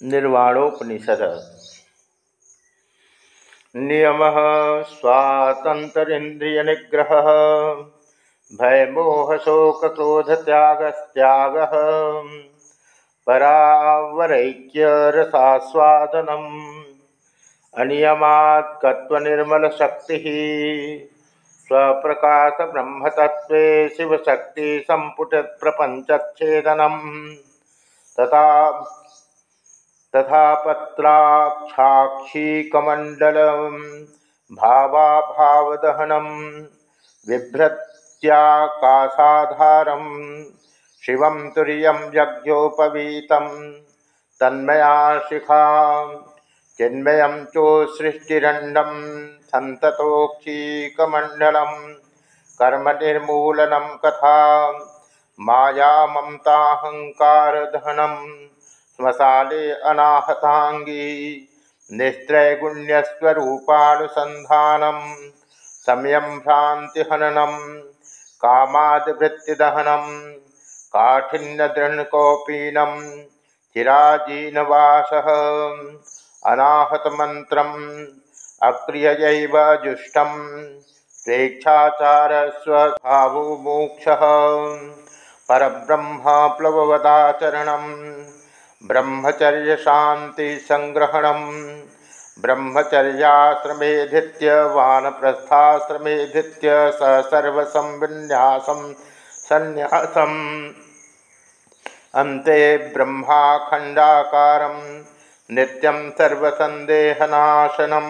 निर्वाणोपनिषद। नियम स्वातंत्रिंद्रिय निग्रह भयमोहशोक क्रोध त्यागस्त्याग परावरैक्य रसास्वादनम अनियमात्कत्वनिर्मल शक्ति स्वप्रकाश ब्रह्मतत्व शिवशक्ति संपुट प्रपंचछेदनम तथा तथा पत्राक्षाक्षीकमंडल भावाभावदहनम, बिभ्रत्याकाशाधारम शिव तुरीय यज्ञोपवीत तन्मया शिखा चिन्मय सततोक्षीकमंडल कर्म निर्मूलनम कथा माया श्मशाले अनाहतांगी निस्त्रैगुण्यस्वरूपानुसंधानम समयम भ्रांतिहननम कामादवृत्तिदहनम काठिन्यदृढ़कौपीनम चिराजीनवास। जुष्टम। स्वेच्छाचार स्वभावो मोक्ष। परब्रह्म प्लवदाचरण ब्रह्मचर्य शांति संग्रहण ब्रह्मचर्याश्रमेधित्य, वानप्रस्थाश्रमेधित्य सर्वसंविन्यासम संन्यासम। अन्ते ब्रह्माखंडाकारम नित्यम सर्वसंदेहनाशनम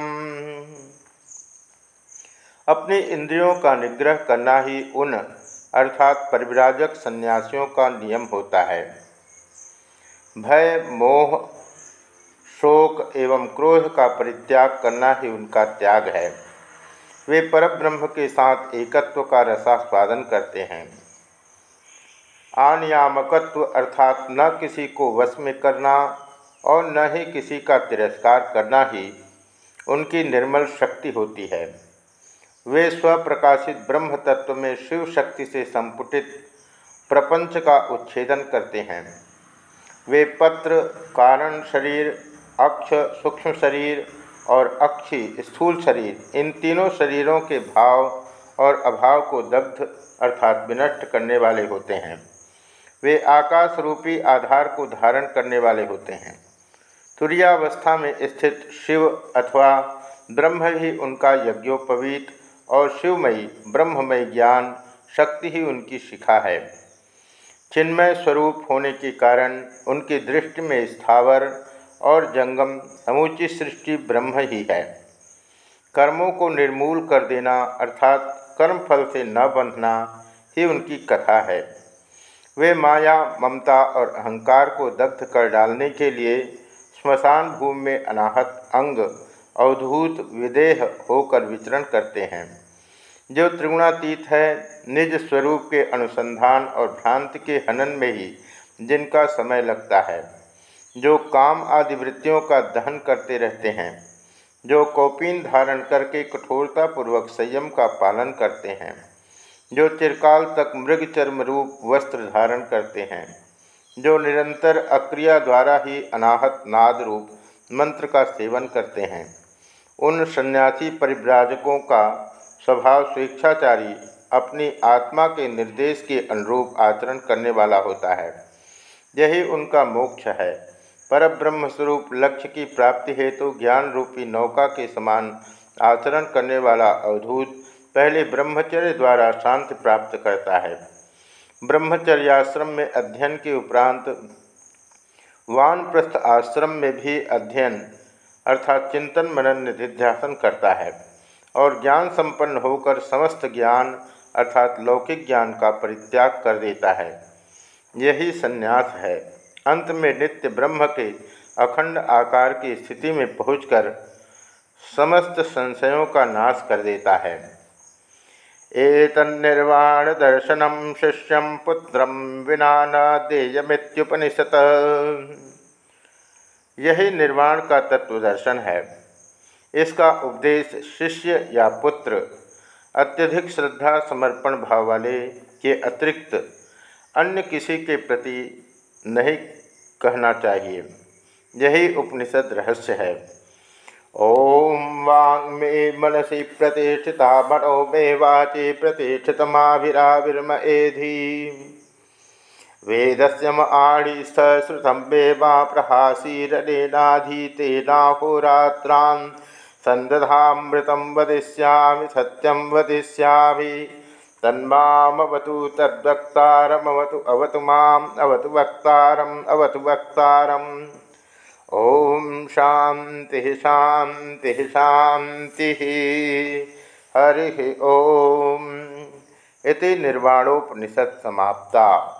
अपने इंद्रियों का निग्रह करना ही उन, अर्थात परिव्राजक सन्यासियों का नियम होता है। भय, मोह, शोक एवं क्रोध का परित्याग करना ही उनका त्याग है। वे परब्रह्म के साथ एकत्व का रसास्वादन करते हैं। आनियामकत्व अर्थात न किसी को वश में करना और न ही किसी का तिरस्कार करना ही उनकी निर्मल शक्ति होती है। वे स्वप्रकाशित ब्रह्म तत्व में शिव शक्ति से संपुटित प्रपंच का उच्छेदन करते हैं। वे पत्र, कारण शरीर, अक्ष, सूक्ष्म शरीर और अक्षी, स्थूल शरीर, इन तीनों शरीरों के भाव और अभाव को दग्ध अर्थात विनष्ट करने वाले होते हैं। वे आकाश रूपी आधार को धारण करने वाले होते हैं। तुरियावस्था में स्थित शिव अथवा ब्रह्म ही उनका यज्ञोपवीत और शिवमयी, ब्रह्ममय ज्ञान, शक्ति ही उनकी शिखा है। चिन्मय स्वरूप होने के कारण उनकी दृष्टि में स्थावर और जंगम समूची सृष्टि ब्रह्म ही है। कर्मों को निर्मूल कर देना अर्थात कर्म फल से न बंधना ही उनकी कथा है। वे माया, ममता और अहंकार को दग्ध कर डालने के लिए स्मशान भूमि में अनाहत, अंग, अवधूत, विदेह होकर विचरण करते हैं। जो त्रिगुणातीत है, निज स्वरूप के अनुसंधान और भ्रांति के हनन में ही जिनका समय लगता है, जो काम आदि वृत्तियों का दहन करते रहते हैं, जो कौपीन धारण करके कठोरतापूर्वक संयम का पालन करते हैं, जो चिरकाल तक मृग चर्म रूप वस्त्र धारण करते हैं, जो निरंतर अक्रिया द्वारा ही अनाहत नाद रूप मंत्र का सेवन करते हैं, उन सन्यासी परिव्राजकों का स्वभाव स्वेच्छाचारी अपनी आत्मा के निर्देश के अनुरूप आचरण करने वाला होता है। यही उनका मोक्ष है। परब्रह्म स्वरूप लक्ष्य की प्राप्ति हेतु तो ज्ञान रूपी नौका के समान आचरण करने वाला अवधूत पहले ब्रह्मचर्य द्वारा शांति प्राप्त करता है। ब्रह्मचर्याश्रम में अध्ययन के उपरांत वानप्रस्थ आश्रम में भी अध्ययन अर्थात चिंतन मनन निधिध्यासन करता है। और ज्ञान संपन्न होकर समस्त ज्ञान अर्थात लौकिक ज्ञान का परित्याग कर देता है। यही संन्यास है। अंत में नित्य ब्रह्म के अखंड आकार की स्थिति में पहुंचकर समस्त संशयों का नाश कर देता है। एतन्निर्वाण दर्शनम शिष्यम पुत्रम विना न देयमित्युपनिषद यही निर्वाण का तत्व दर्शन है। इसका उपदेश शिष्य या पुत्र, अत्यधिक श्रद्धा समर्पण भाव वाले के अतिरिक्त अन्य किसी के प्रति नहीं कहना चाहिए। यही उपनिषद रहस्य है। ओम वांग मे मनसी प्रतिष्ठिता मनो मे वाचे प्रतिष्ठितमाभिराविर्म एधि। वेदस्यम आणिस्थ श्रुतं मे मा प्रहासीरनेनाधीतेनाहोरात्रान् सन्दधामृतं वदिष्यामि, सत्यं वदिष्यामि। तन्मामवतु तद्वक्तारमवतु, अवतु माम्, अवतु वक्तारम् अवतु वक्तारम्। ओम शांति शांति शांति हरि ओम। इति निर्वाणोपनिषद समाप्ता।